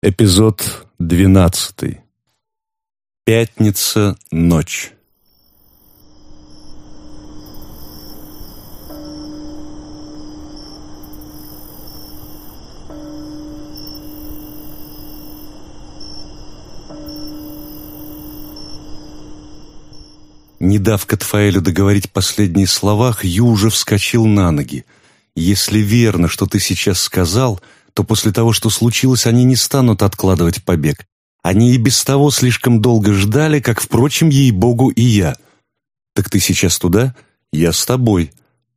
Эпизод двенадцатый. Пятница, ночь. Не дав Катфаэлю договорить последние слова, Хью уже вскочил на ноги. «Если верно, что ты сейчас сказал», то после того, что случилось, они не станут откладывать побег. Они и без того слишком долго ждали, как, впрочем, ей-богу и я. «Так ты сейчас туда? Я с тобой».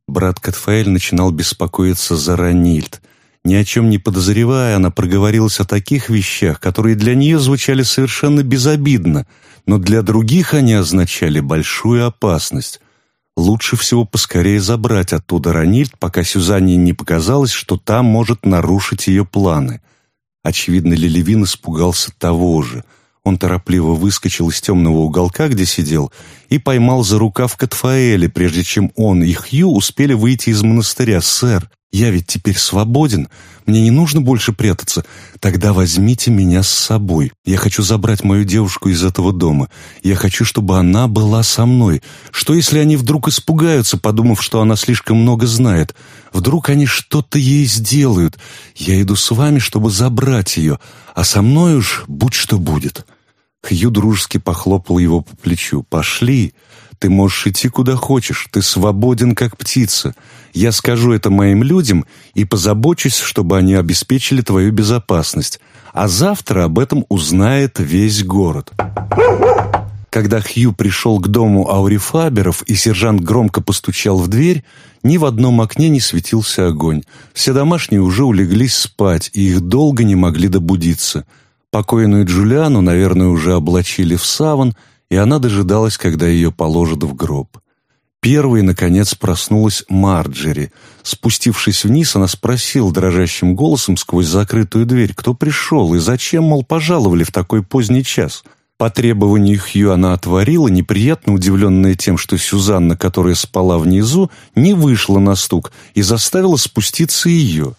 Брат Катфаэль начинал беспокоиться за Ранильд. Ни о чем не подозревая, она проговорилась о таких вещах, которые для нее звучали совершенно безобидно, но для других они означали большую опасность. Лучше всего поскорее забрать оттуда Ранильд, пока Сюзанне не показалось, что та может нарушить ее планы. Очевидно, Лелевин испугался того же. Он торопливо выскочил из темного уголка, где сидел, и поймал за рукав Катфаэля, прежде чем он и Хью успели выйти из монастыря. «Сэр, я ведь теперь свободен, мне не нужно больше прятаться. Тогда возьмите меня с собой. Я хочу забрать мою девушку из этого дома. Я хочу, чтобы она была со мной. Что, если они вдруг испугаются, подумав, что она слишком много знает? Вдруг они что-то ей сделают. Я иду с вами, чтобы забрать ее, а со мной уж будь что будет». Хью дружески похлопал его по плечу. «Пошли!» Ты можешь идти куда хочешь, ты свободен, как птица. Я скажу это моим людям и позабочусь, чтобы они обеспечили твою безопасность. А завтра об этом узнает весь город». Когда Хью пришел к дому Аурифаберов и сержант громко постучал в дверь, ни в одном окне не светился огонь. Все домашние уже улеглись спать, и их долго не могли добудиться. Покойную Джулиану, наверное, уже облачили в саван – и она дожидалась, когда ее положат в гроб. Первой, наконец, проснулась Марджери. Спустившись вниз, она спросила дрожащим голосом сквозь закрытую дверь, кто пришел и зачем, мол, пожаловали в такой поздний час. По требованию Хью она отворила, неприятно удивленная тем, что Сюзанна, которая спала внизу, не вышла на стук и заставила спуститься ее.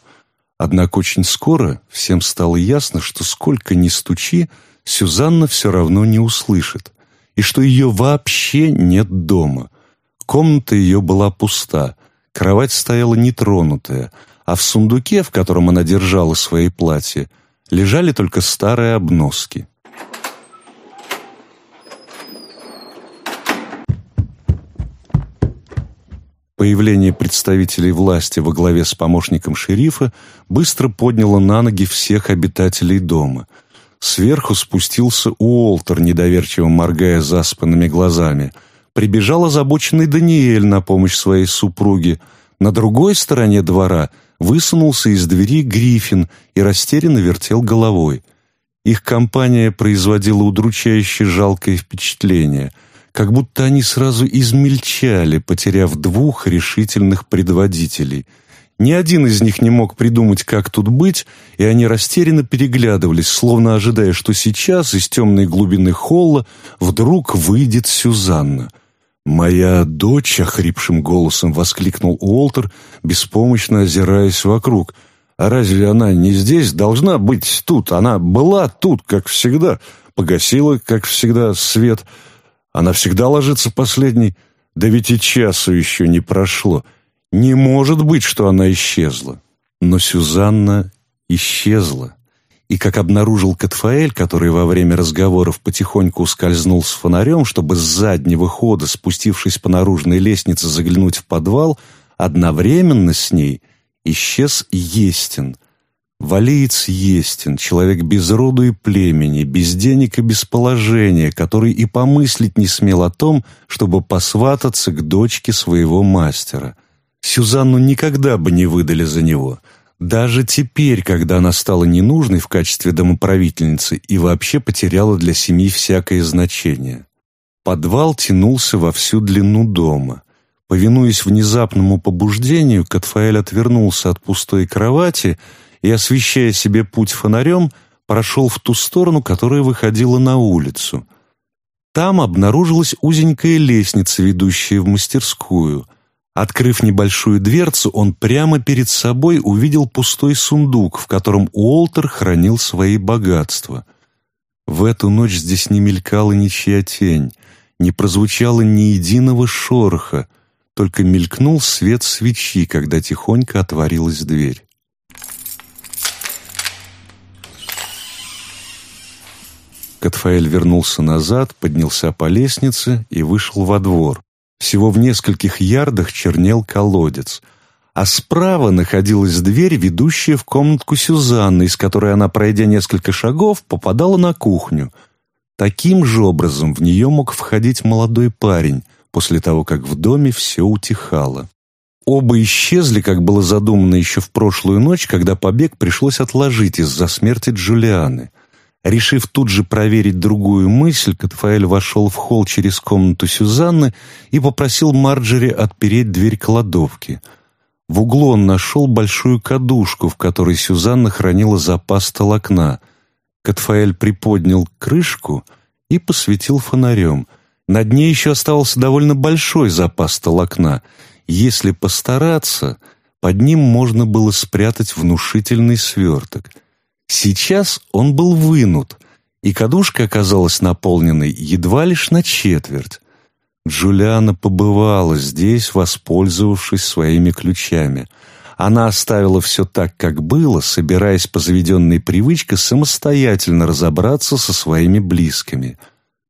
Однако очень скоро всем стало ясно, что сколько ни стучи, Сюзанна все равно не услышит и что ее вообще нет дома. Комната ее была пуста, кровать стояла нетронутая, а в сундуке, в котором она держала свои платья, лежали только старые обноски. Появление представителей власти во главе с помощником шерифа быстро подняло на ноги всех обитателей дома – Сверху спустился Уолтер, недоверчиво моргая заспанными глазами. Прибежал озабоченный Даниэль на помощь своей супруге. На другой стороне двора высунулся из двери Гриффин и растерянно вертел головой. Их компания производила удручающе жалкое впечатление, как будто они сразу измельчали, потеряв двух решительных предводителей — ни один из них не мог придумать, как тут быть, и они растерянно переглядывались, словно ожидая, что сейчас из темной глубины холла вдруг выйдет Сюзанна. «Моя дочь!» — охрипшим голосом воскликнул Уолтер, беспомощно озираясь вокруг. «А разве она не здесь? Должна быть тут. Она была тут, как всегда. Погасила, как всегда, свет. Она всегда ложится последней. Да ведь и часу еще не прошло». Не может быть, что она исчезла. Но Сюзанна исчезла. И как обнаружил Катфаэль, который во время разговоров потихоньку ускользнул с фонарем, чтобы с заднего хода, спустившись по наружной лестнице, заглянуть в подвал, одновременно с ней исчез Естин. Валиец Естин, человек без роду и племени, без денег и без положения, который и помыслить не смел о том, чтобы посвататься к дочке своего мастера. Сюзанну никогда бы не выдали за него. Даже теперь, когда она стала ненужной в качестве домоправительницы и вообще потеряла для семьи всякое значение. Подвал тянулся во всю длину дома. Повинуясь внезапному побуждению, Катфаэль отвернулся от пустой кровати и, освещая себе путь фонарем, прошел в ту сторону, которая выходила на улицу. Там обнаружилась узенькая лестница, ведущая в мастерскую. Открыв небольшую дверцу, он прямо перед собой увидел пустой сундук, в котором Уолтер хранил свои богатства. В эту ночь здесь не мелькала ничья тень, не прозвучало ни единого шороха, только мелькнул свет свечи, когда тихонько отворилась дверь. Катфаэль вернулся назад, поднялся по лестнице и вышел во двор. Всего в нескольких ярдах чернел колодец, а справа находилась дверь, ведущая в комнатку Сюзанны, из которой она, пройдя несколько шагов, попадала на кухню. Таким же образом в нее мог входить молодой парень, после того, как в доме все утихало. Оба исчезли, как было задумано еще в прошлую ночь, когда побег пришлось отложить из-за смерти Джулианы – Решив тут же проверить другую мысль, Катфаэль вошел в холл через комнату Сюзанны и попросил Марджери отпереть дверь кладовки. В углу он нашел большую кадушку, в которой Сюзанна хранила запас толокна. Катфаэль приподнял крышку и посветил фонарем. На дне еще оставался довольно большой запас толокна. Если постараться, под ним можно было спрятать внушительный сверток — Сейчас он был вынут, и кадушка оказалась наполненной едва лишь на четверть. Джулиана побывала здесь, воспользовавшись своими ключами. Она оставила все так, как было, собираясь по заведенной привычке самостоятельно разобраться со своими близкими.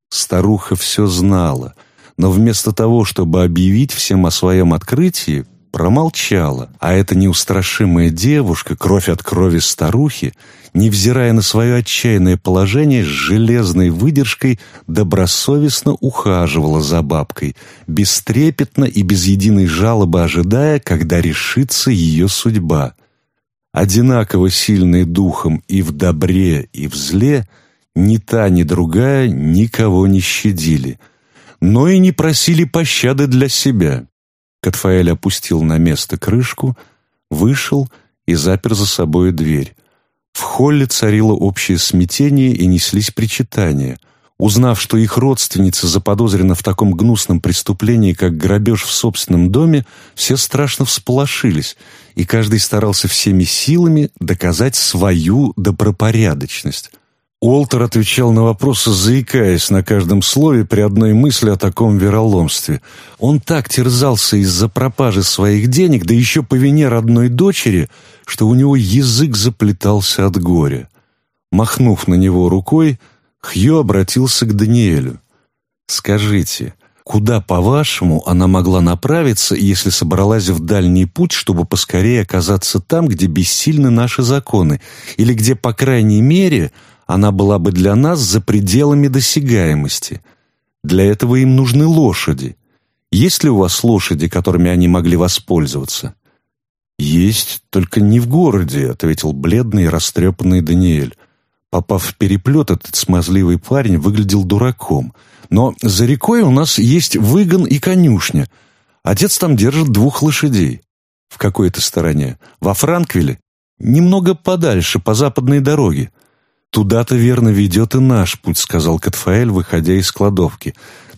Старуха все знала, но вместо того, чтобы объявить всем о своем открытии, промолчала, а эта неустрашимая девушка, кровь от крови старухи, невзирая на свое отчаянное положение, с железной выдержкой добросовестно ухаживала за бабкой, бестрепетно и без единой жалобы ожидая, когда решится ее судьба. Одинаково сильные духом и в добре, и в зле, ни та, ни другая никого не щадили, но и не просили пощады для себя. Катфаэль опустил на место крышку, вышел и запер за собой дверь. В холле царило общее смятение и неслись причитания. Узнав, что их родственница заподозрена в таком гнусном преступлении, как грабеж в собственном доме, все страшно всполошились, и каждый старался всеми силами доказать свою добропорядочность. Уолтер отвечал на вопросы, заикаясь на каждом слове при одной мысли о таком вероломстве. Он так терзался из-за пропажи своих денег, да еще по вине родной дочери, что у него язык заплетался от горя. Махнув на него рукой, Хью обратился к Даниэлю. «Скажите, куда, по-вашему, она могла направиться, если собралась в дальний путь, чтобы поскорее оказаться там, где бессильны наши законы, или где, по крайней мере, она была бы для нас за пределами досягаемости. Для этого им нужны лошади. Есть ли у вас лошади, которыми они могли воспользоваться?» «Есть, только не в городе», — ответил бледный и растрепанный Даниэль. Попав в переплет, этот смазливый парень выглядел дураком. «Но за рекой у нас есть выгон и конюшня. Отец там держит двух лошадей. В какой-то стороне. Во Франквиле. Немного подальше, по западной дороге. «Туда-то верно ведет и наш путь», — сказал Катфаэль, выходя из кладовки.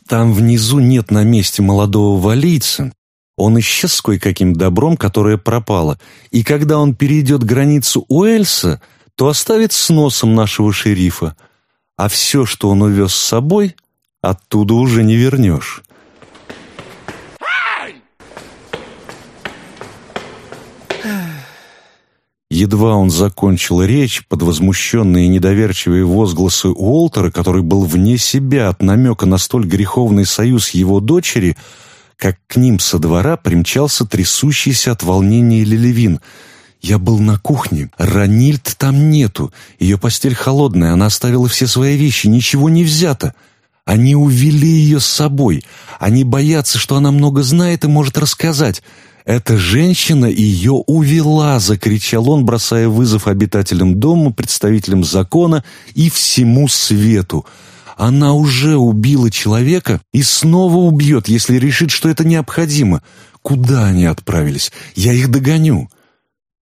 «Там внизу нет на месте молодого валийца. Он исчез с кое-каким добром, которое пропало, и когда он перейдет границу Уэльса, то оставит с носом нашего шерифа, а все, что он увез с собой, оттуда уже не вернешь». Едва он закончил речь под возмущенные и недоверчивые возгласы Уолтера, который был вне себя от намека на столь греховный союз его дочери, как к ним со двора примчался трясущийся от волнения Лилевин. «Я был на кухне. Ранильд там нету. Ее постель холодная, она оставила все свои вещи, ничего не взято. Они увели ее с собой. Они боятся, что она много знает и может рассказать. «Эта женщина ее увела!» — закричал он, бросая вызов обитателям дома, представителям закона и всему свету. «Она уже убила человека и снова убьет, если решит, что это необходимо. Куда они отправились? Я их догоню!»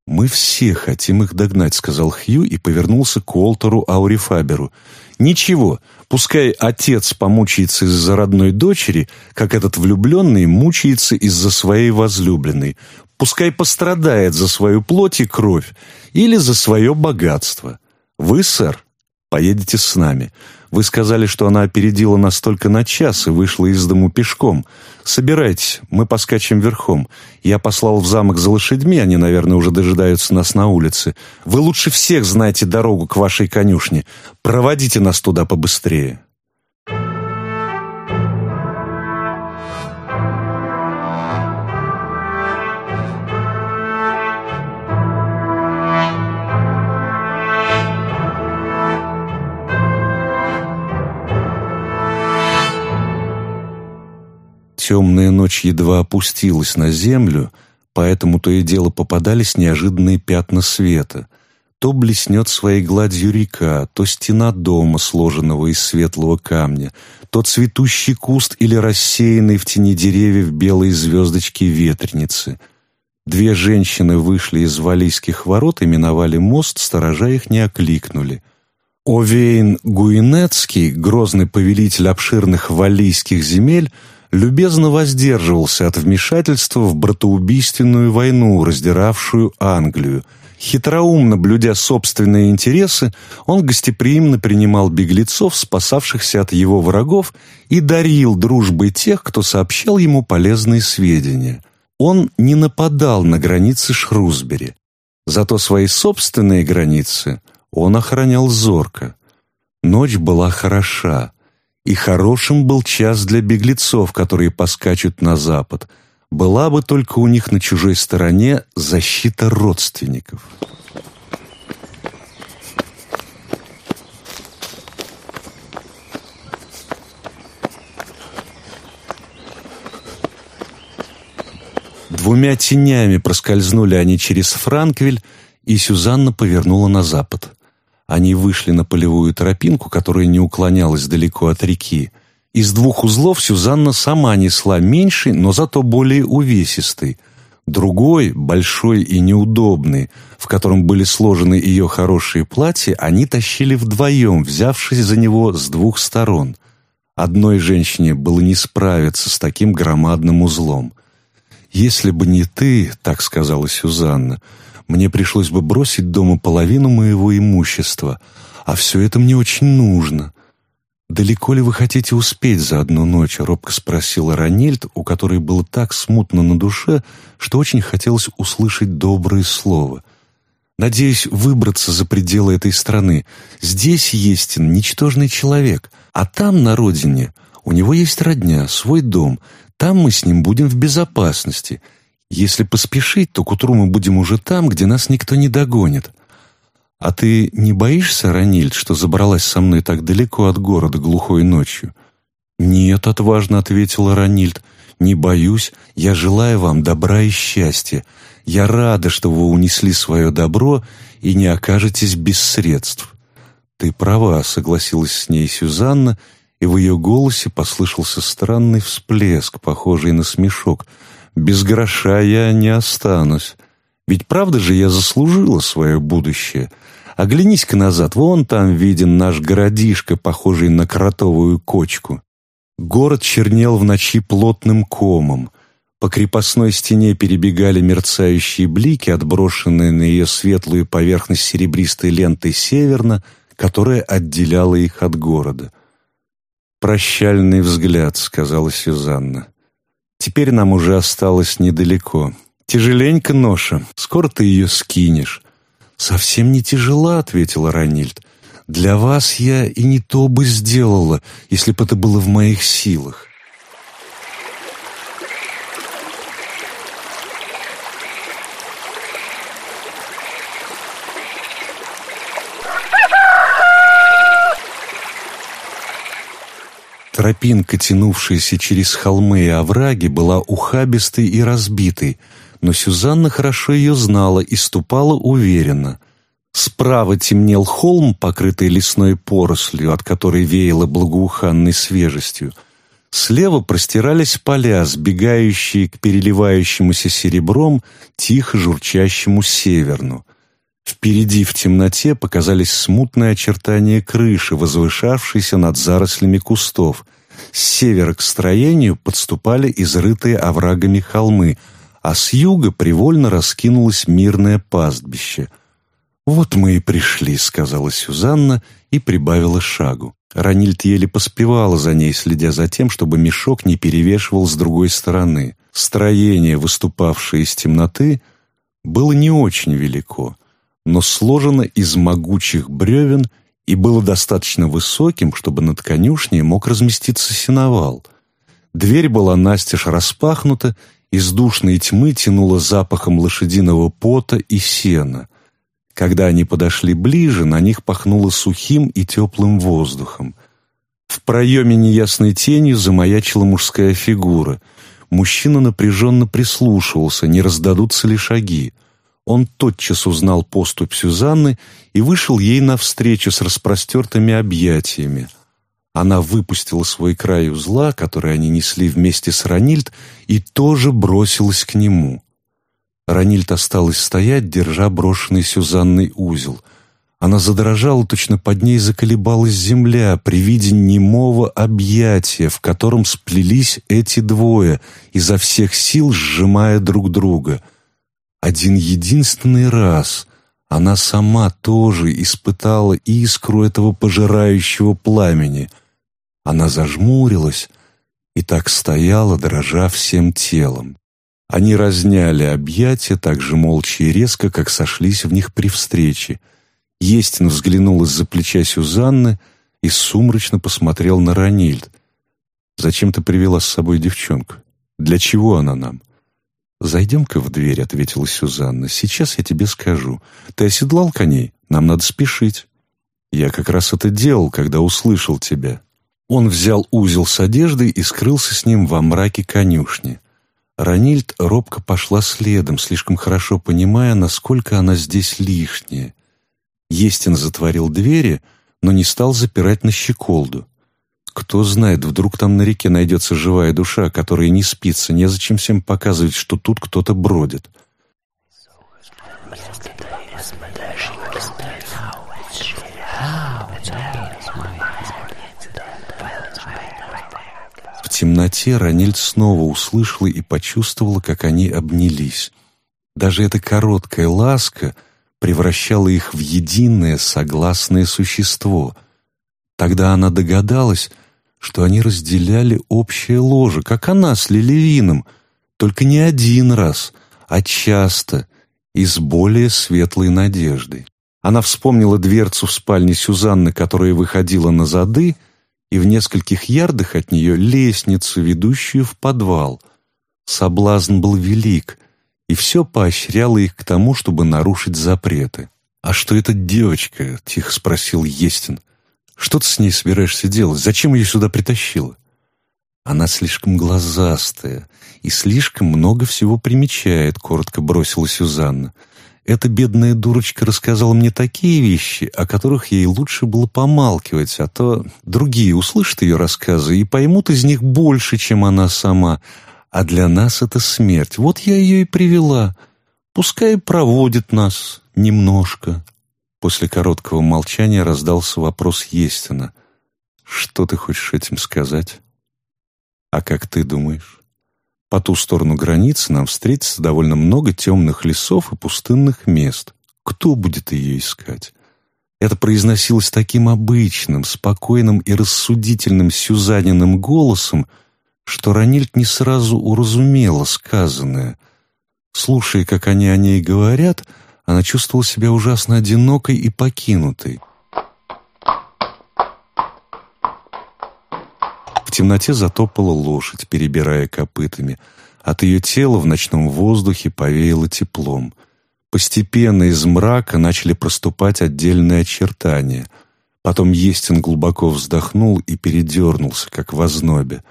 «Мы все хотим их догнать», — сказал Хью и повернулся к Уолтеру Аурифаберу. «Ничего, пускай отец помучается из-за родной дочери, как этот влюбленный мучается из-за своей возлюбленной. Пускай пострадает за свою плоть и кровь или за свое богатство. Вы, сэр, поедете с нами. Вы сказали, что она опередила нас только на час и вышла из дому пешком. Собирайтесь, мы поскачем верхом. Я послал в замок за лошадьми, они, наверное, уже дожидаются нас на улице. Вы лучше всех знаете дорогу к вашей конюшне. Проводите нас туда побыстрее». Темная ночь едва опустилась на землю, поэтому то и дело попадались неожиданные пятна света. То блеснет своей гладью река, то стена дома, сложенного из светлого камня, то цветущий куст или рассеянный в тени деревьев белые звездочки ветреницы. Две женщины вышли из валийских ворот и миновали мост, сторожа их не окликнули. Овейн Гуинецкий, грозный повелитель обширных валийских земель, любезно воздерживался от вмешательства в братоубийственную войну, раздиравшую Англию. Хитроумно блюдя собственные интересы, он гостеприимно принимал беглецов, спасавшихся от его врагов, и дарил дружбой тех, кто сообщал ему полезные сведения. Он не нападал на границы Шрусбери. Зато свои собственные границы он охранял зорко. Ночь была хороша, и хорошим был час для беглецов, которые поскачут на запад. Была бы только у них на чужой стороне защита родственников. Двумя тенями проскользнули они через Франквиль, и Сюзанна повернула на запад. Они вышли на полевую тропинку, которая не уклонялась далеко от реки. Из двух узлов Сюзанна сама несла меньший, но зато более увесистый. Другой, большой и неудобный, в котором были сложены ее хорошие платья, они тащили вдвоем, взявшись за него с двух сторон. Одной женщине было не справиться с таким громадным узлом. «Если бы не ты», — так сказала Сюзанна, — мне пришлось бы бросить дома половину моего имущества, а все это мне очень нужно. «Далеко ли вы хотите успеть за одну ночь?» — робко спросила Ранильд, у которой было так смутно на душе, что очень хотелось услышать доброе слово. «Надеюсь выбраться за пределы этой страны. Здесь есть ничтожный человек, а там, на родине, у него есть родня, свой дом. Там мы с ним будем в безопасности. Если поспешить, то к утру мы будем уже там, где нас никто не догонит. А ты не боишься, Ранильд, что забралась со мной так далеко от города глухой ночью? Нет, отважно ответила Ранильд. Не боюсь, я желаю вам добра и счастья. Я рада, что вы унесли свое добро и не окажетесь без средств. Ты права, согласилась с ней Сюзанна, и в ее голосе послышался странный всплеск, похожий на смешок — без гроша я не останусь. Ведь правда же я заслужила свое будущее. Оглянись-ка назад, вон там виден наш городишко, похожий на кротовую кочку. Город чернел в ночи плотным комом. По крепостной стене перебегали мерцающие блики, отброшенные на ее светлую поверхность серебристой лентой северно, которая отделяла их от города. «Прощальный взгляд», — сказала Сюзанна. Теперь нам уже осталось недалеко. Тяжеленько ноша, скоро ты ее скинешь». «Совсем не тяжела», — ответила Ранильд. «Для вас я и не то бы сделала, если бы это было в моих силах». Тропинка, тянувшаяся через холмы и овраги, была ухабистой и разбитой, но Сюзанна хорошо ее знала и ступала уверенно. Справа темнел холм, покрытый лесной порослью, от которой веяло благоуханной свежестью. Слева простирались поля, сбегающие к переливающемуся серебром, тихо журчащему северну. Впереди в темноте показались смутные очертания крыши, возвышавшейся над зарослями кустов. С севера к строению подступали изрытые оврагами холмы, а с юга привольно раскинулось мирное пастбище. «Вот мы и пришли», — сказала Сюзанна и прибавила шагу. Ранильд еле поспевала за ней, следя за тем, чтобы мешок не перевешивал с другой стороны. Строение, выступавшее из темноты, было не очень велико, но сложено из могучих бревен и было достаточно высоким, чтобы над конюшней мог разместиться сеновал. Дверь была настежь распахнута, из душной тьмы тянуло запахом лошадиного пота и сена. Когда они подошли ближе, на них пахнуло сухим и теплым воздухом. В проеме неясной тенью замаячила мужская фигура. Мужчина напряженно прислушивался, не раздадутся ли шаги. Он тотчас узнал поступь Сюзанны и вышел ей навстречу с распростертыми объятиями. Она выпустила свой край узла, который они несли вместе с Ранильд, и тоже бросилась к нему. Ранильд осталась стоять, держа брошенный Сюзанной узел. Она задрожала, точно под ней заколебалась земля при виде немого объятия, в котором сплелись эти двое, изо всех сил сжимая друг друга. Один единственный раз она сама тоже испытала искру этого пожирающего пламени. Она зажмурилась и так стояла, дрожа всем телом. Они разняли объятия так же молча и резко, как сошлись в них при встрече. Естин взглянул из-за плеча Сюзанны и сумрачно посмотрел на Ранильд. «Зачем ты привела с собой девчонку? Для чего она нам?» «Зайдем-ка в дверь», — ответила Сюзанна. «Сейчас я тебе скажу. Ты оседлал коней? Нам надо спешить». «Я как раз это делал, когда услышал тебя». Он взял узел с одеждой и скрылся с ним во мраке конюшни. Ранильд робко пошла следом, слишком хорошо понимая, насколько она здесь лишняя. Естин затворил двери, но не стал запирать на щеколду. Кто знает, вдруг там на реке найдется живая душа, которая не спится, незачем всем показывать, что тут кто-то бродит. темноте Ранильд снова услышала и почувствовала, как они обнялись. Даже эта короткая ласка превращала их в единое согласное существо. Тогда она догадалась, что они разделяли общее ложе, как она с Лилевином, только не один раз, а часто и с более светлой надеждой. Она вспомнила дверцу в спальне Сюзанны, которая выходила на зады, и в нескольких ярдах от нее лестницу, ведущую в подвал. Соблазн был велик, и все поощряло их к тому, чтобы нарушить запреты. «А что эта девочка?» — тихо спросил Естин. «Что ты с ней собираешься делать? Зачем ее сюда притащила?» «Она слишком глазастая и слишком много всего примечает», — коротко бросила Сюзанна. Эта бедная дурочка рассказала мне такие вещи, о которых ей лучше было помалкивать, а то другие услышат ее рассказы и поймут из них больше, чем она сама. А для нас это смерть. Вот я ее и привела. Пускай проводит нас немножко. После короткого молчания раздался вопрос Естина. «Что ты хочешь этим сказать?» «А как ты думаешь?» По ту сторону границы нам встретится довольно много темных лесов и пустынных мест. Кто будет ее искать? Это произносилось таким обычным, спокойным и рассудительным сюзаниным голосом, что Ранильд не сразу уразумела сказанное. Слушая, как они о ней говорят, она чувствовала себя ужасно одинокой и покинутой. темноте затопала лошадь, перебирая копытами. От ее тела в ночном воздухе повеяло теплом. Постепенно из мрака начали проступать отдельные очертания. Потом Естин глубоко вздохнул и передернулся, как в ознобе.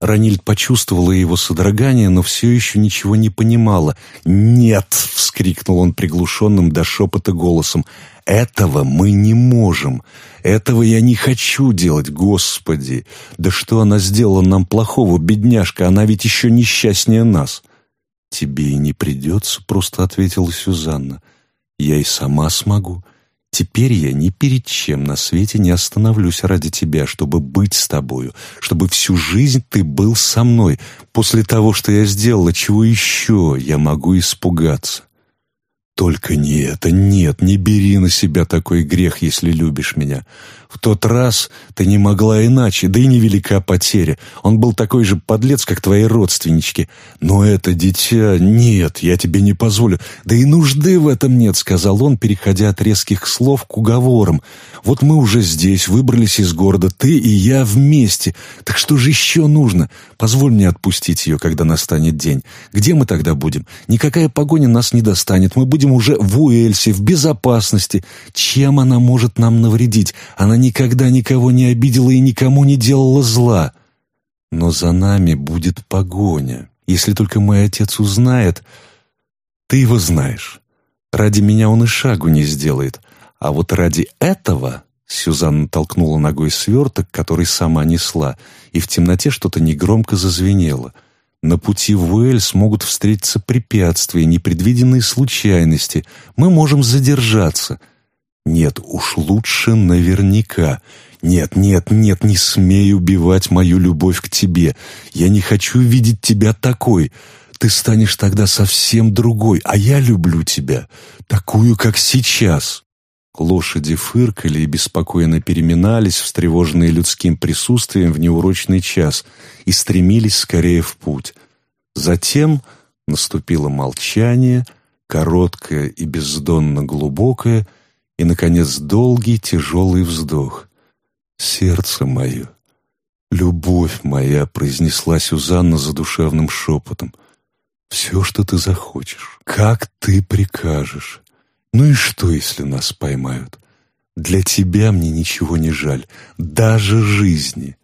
Ранильд почувствовала его содрогание, но все еще ничего не понимала. «Нет!» — вскрикнул он приглушенным до шепота голосом. «Этого мы не можем. Этого я не хочу делать, Господи! Да что она сделала нам плохого, бедняжка? Она ведь еще несчастнее нас!» «Тебе и не придется», — просто ответила Сюзанна. «Я и сама смогу. Теперь я ни перед чем на свете не остановлюсь ради тебя, чтобы быть с тобою, чтобы всю жизнь ты был со мной. После того, что я сделала, чего еще я могу испугаться? Только не это, нет, не бери на себя такой грех, если любишь меня. В тот раз ты не могла иначе, да и невелика потеря. Он был такой же подлец, как твои родственнички. Но это дитя... Нет, я тебе не позволю. Да и нужды в этом нет, сказал он, переходя от резких слов к уговорам. Вот мы уже здесь, выбрались из города, ты и я вместе. Так что же еще нужно? Позволь мне отпустить ее, когда настанет день. Где мы тогда будем? Никакая погоня нас не достанет. Мы будем уже в Уэльсе, в безопасности. Чем она может нам навредить? Она никогда никого не обидела и никому не делала зла. Но за нами будет погоня. Если только мой отец узнает... Ты его знаешь. Ради меня он и шагу не сделает. А вот ради этого... Сюзанна толкнула ногой сверток, который сама несла, и в темноте что-то негромко зазвенело. На пути в Уэльс могут встретиться препятствия, непредвиденные случайности. Мы можем задержаться. Нет, уж лучше наверняка. Нет, нет, нет, не смей убивать мою любовь к тебе. Я не хочу видеть тебя такой. Ты станешь тогда совсем другой, а я люблю тебя, такую, как сейчас». Лошади фыркали и беспокойно переминались, встревоженные людским присутствием в неурочный час, и стремились скорее в путь. Затем наступило молчание, короткое и бездонно глубокое — и, наконец, долгий тяжелый вздох. «Сердце мое, любовь моя», — произнесла Сюзанна задушевным шепотом. «Все, что ты захочешь, как ты прикажешь. Ну и что, если нас поймают? Для тебя мне ничего не жаль, даже жизни».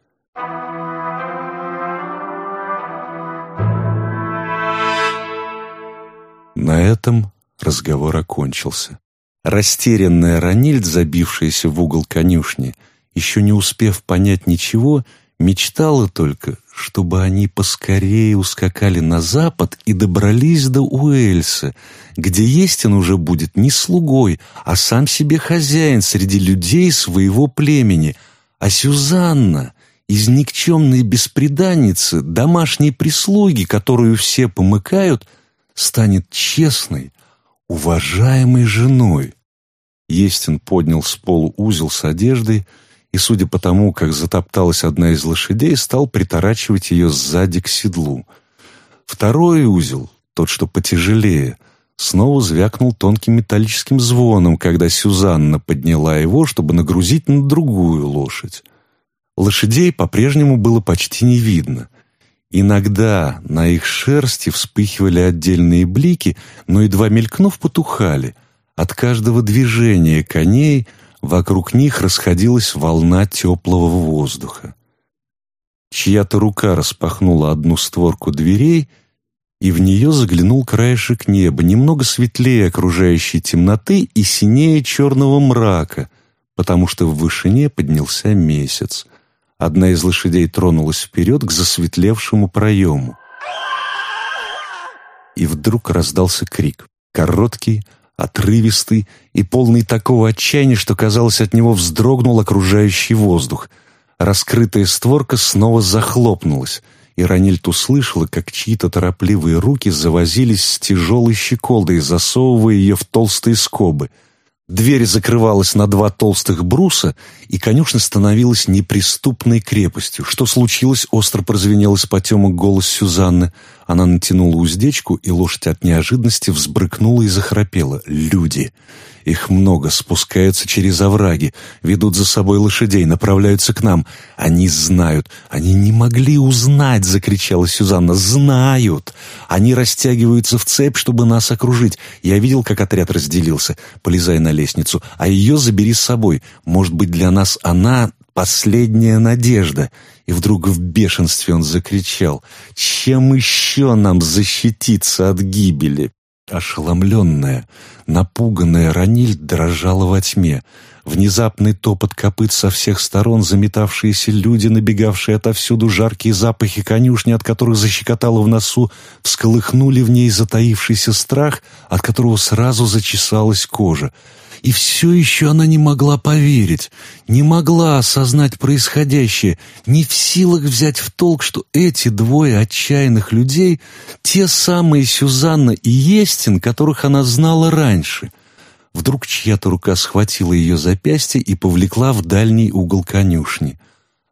На этом разговор окончился. Растерянная Ранильд, забившаяся в угол конюшни, еще не успев понять ничего, мечтала только, чтобы они поскорее ускакали на запад и добрались до Уэльса, где Естин уже будет не слугой, а сам себе хозяин среди людей своего племени, а Сюзанна из никчемной беспреданницы, домашней прислуги, которую все помыкают, станет честной, уважаемой женой. Естин поднял с полу узел с одеждой и, судя по тому, как затопталась одна из лошадей, стал приторачивать ее сзади к седлу. Второй узел, тот, что потяжелее, снова звякнул тонким металлическим звоном, когда Сюзанна подняла его, чтобы нагрузить на другую лошадь. Лошадей по-прежнему было почти не видно. Иногда на их шерсти вспыхивали отдельные блики, но, едва мелькнув, потухали — от каждого движения коней вокруг них расходилась волна теплого воздуха. Чья-то рука распахнула одну створку дверей, и в нее заглянул краешек неба, немного светлее окружающей темноты и синее черного мрака, потому что в вышине поднялся месяц. Одна из лошадей тронулась вперед к засветлевшему проему. И вдруг раздался крик, короткий, отрывистый и полный такого отчаяния, что, казалось, от него вздрогнул окружающий воздух. Раскрытая створка снова захлопнулась, и Ранильд услышала, как чьи-то торопливые руки завозились с тяжелой щеколдой, засовывая ее в толстые скобы — Дверь закрывалась на два толстых бруса, и конюшня становилась неприступной крепостью. Что случилось, остро прозвенел из потемок голос Сюзанны. Она натянула уздечку, и лошадь от неожиданности взбрыкнула и захрапела. «Люди!» Их много, спускаются через овраги, ведут за собой лошадей, направляются к нам. Они знают. Они не могли узнать, закричала Сюзанна. Знают. Они растягиваются в цепь, чтобы нас окружить. Я видел, как отряд разделился. Полезай на лестницу, а ее забери с собой. Может быть, для нас она последняя надежда. И вдруг в бешенстве он закричал, «Чем еще нам защититься от гибели?» Ошеломленная, напуганная Раниль дрожала во тьме. Внезапный топот копыт со всех сторон, заметавшиеся люди, набегавшие отовсюду, жаркие запахи конюшни, от которых защекотало в носу, всколыхнули в ней затаившийся страх, от которого сразу зачесалась кожа. И все еще она не могла поверить, не могла осознать происходящее, не в силах взять в толк, что эти двое отчаянных людей — те самые Сюзанна и Естин, которых она знала раньше. Вдруг чья-то рука схватила ее запястье и повлекла в дальний угол конюшни.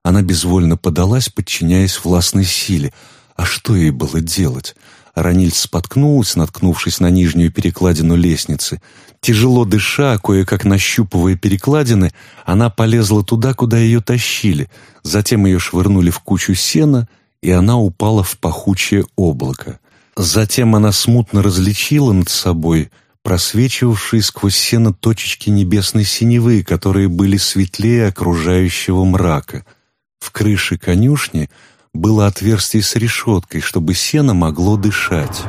Она безвольно подалась, подчиняясь властной силе. А что ей было делать? Раниль споткнулась, наткнувшись на нижнюю перекладину лестницы. Тяжело дыша, кое-как нащупывая перекладины, она полезла туда, куда ее тащили. Затем ее швырнули в кучу сена, и она упала в пахучее облако. Затем она смутно различила над собой просвечивавшие сквозь сено точечки небесной синевы, которые были светлее окружающего мрака. В крыше конюшни было отверстие с решеткой, чтобы сено могло дышать.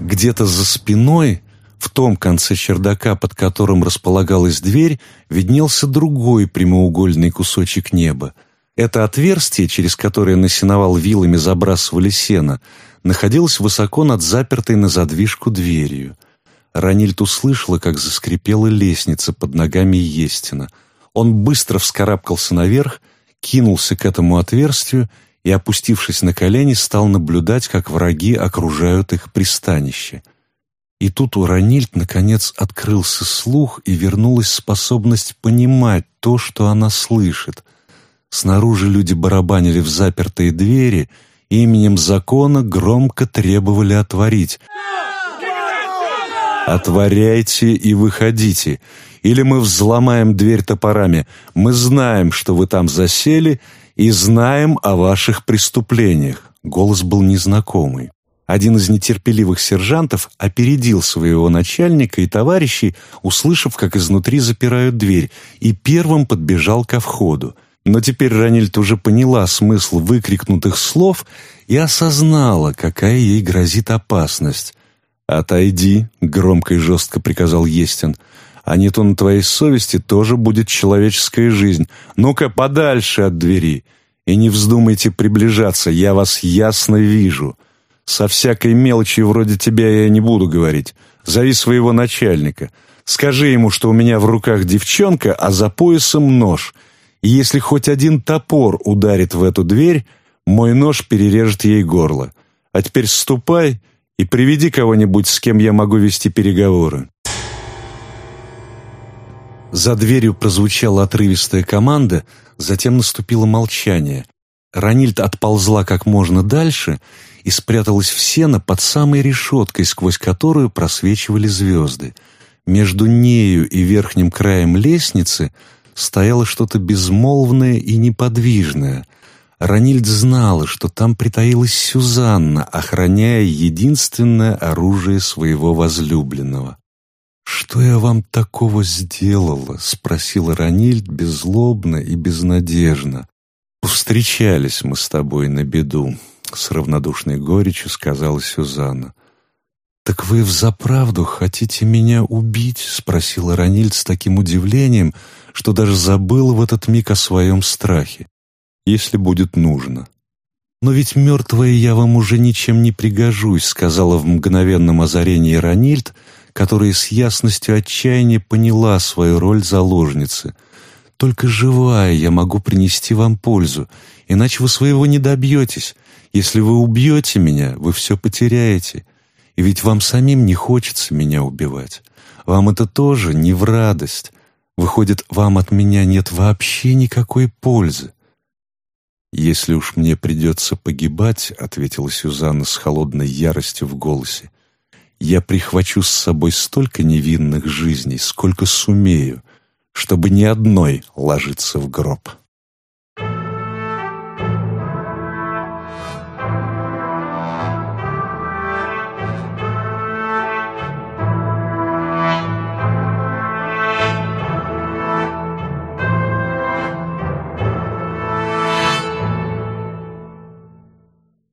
Где-то за спиной, в том конце чердака, под которым располагалась дверь, виднелся другой прямоугольный кусочек неба. Это отверстие, через которое на сеновал вилами забрасывали сено, находилось высоко над запертой на задвижку дверью. Ранильд услышала, как заскрипела лестница под ногами Естина. Он быстро вскарабкался наверх, кинулся к этому отверстию и, опустившись на колени, стал наблюдать, как враги окружают их пристанище. И тут у Ранильд, наконец, открылся слух и вернулась способность понимать то, что она слышит. Снаружи люди барабанили в запертые двери и именем закона громко требовали отворить. «Отворяйте и выходите, или мы взломаем дверь топорами. Мы знаем, что вы там засели, и знаем о ваших преступлениях». Голос был незнакомый. Один из нетерпеливых сержантов опередил своего начальника и товарищей, услышав, как изнутри запирают дверь, и первым подбежал ко входу. Но теперь Ранильд уже поняла смысл выкрикнутых слов и осознала, какая ей грозит опасность. «Отойди», — громко и жестко приказал Естин, — а не то на твоей совести тоже будет человеческая жизнь. Ну-ка, подальше от двери. И не вздумайте приближаться, я вас ясно вижу. Со всякой мелочи вроде тебя я не буду говорить. Зови своего начальника. Скажи ему, что у меня в руках девчонка, а за поясом нож. И если хоть один топор ударит в эту дверь, мой нож перережет ей горло. А теперь ступай и приведи кого-нибудь, с кем я могу вести переговоры». За дверью прозвучала отрывистая команда, затем наступило молчание. Ранильд отползла как можно дальше и спряталась в сено под самой решеткой, сквозь которую просвечивали звезды. Между нею и верхним краем лестницы стояло что-то безмолвное и неподвижное. Ранильд знала, что там притаилась Сюзанна, охраняя единственное оружие своего возлюбленного. «Что я вам такого сделала?» — спросила Ранильд беззлобно и безнадежно. «Встречались мы с тобой на беду», — с равнодушной горечью сказала Сюзанна. «Так вы взаправду хотите меня убить?» — спросила Ранильд с таким удивлением, что даже забыла в этот миг о своем страхе. «Если будет нужно». «Но ведь мертвая я вам уже ничем не пригожусь», — сказала в мгновенном озарении Ранильд, — которая с ясностью отчаяния поняла свою роль заложницы. «Только живая я могу принести вам пользу, иначе вы своего не добьетесь. Если вы убьете меня, вы все потеряете. И ведь вам самим не хочется меня убивать. Вам это тоже не в радость. Выходит, вам от меня нет вообще никакой пользы». «Если уж мне придется погибать», — ответила Сюзанна с холодной яростью в голосе, я прихвачу с собой столько невинных жизней, сколько сумею, чтобы ни одной ложиться в гроб.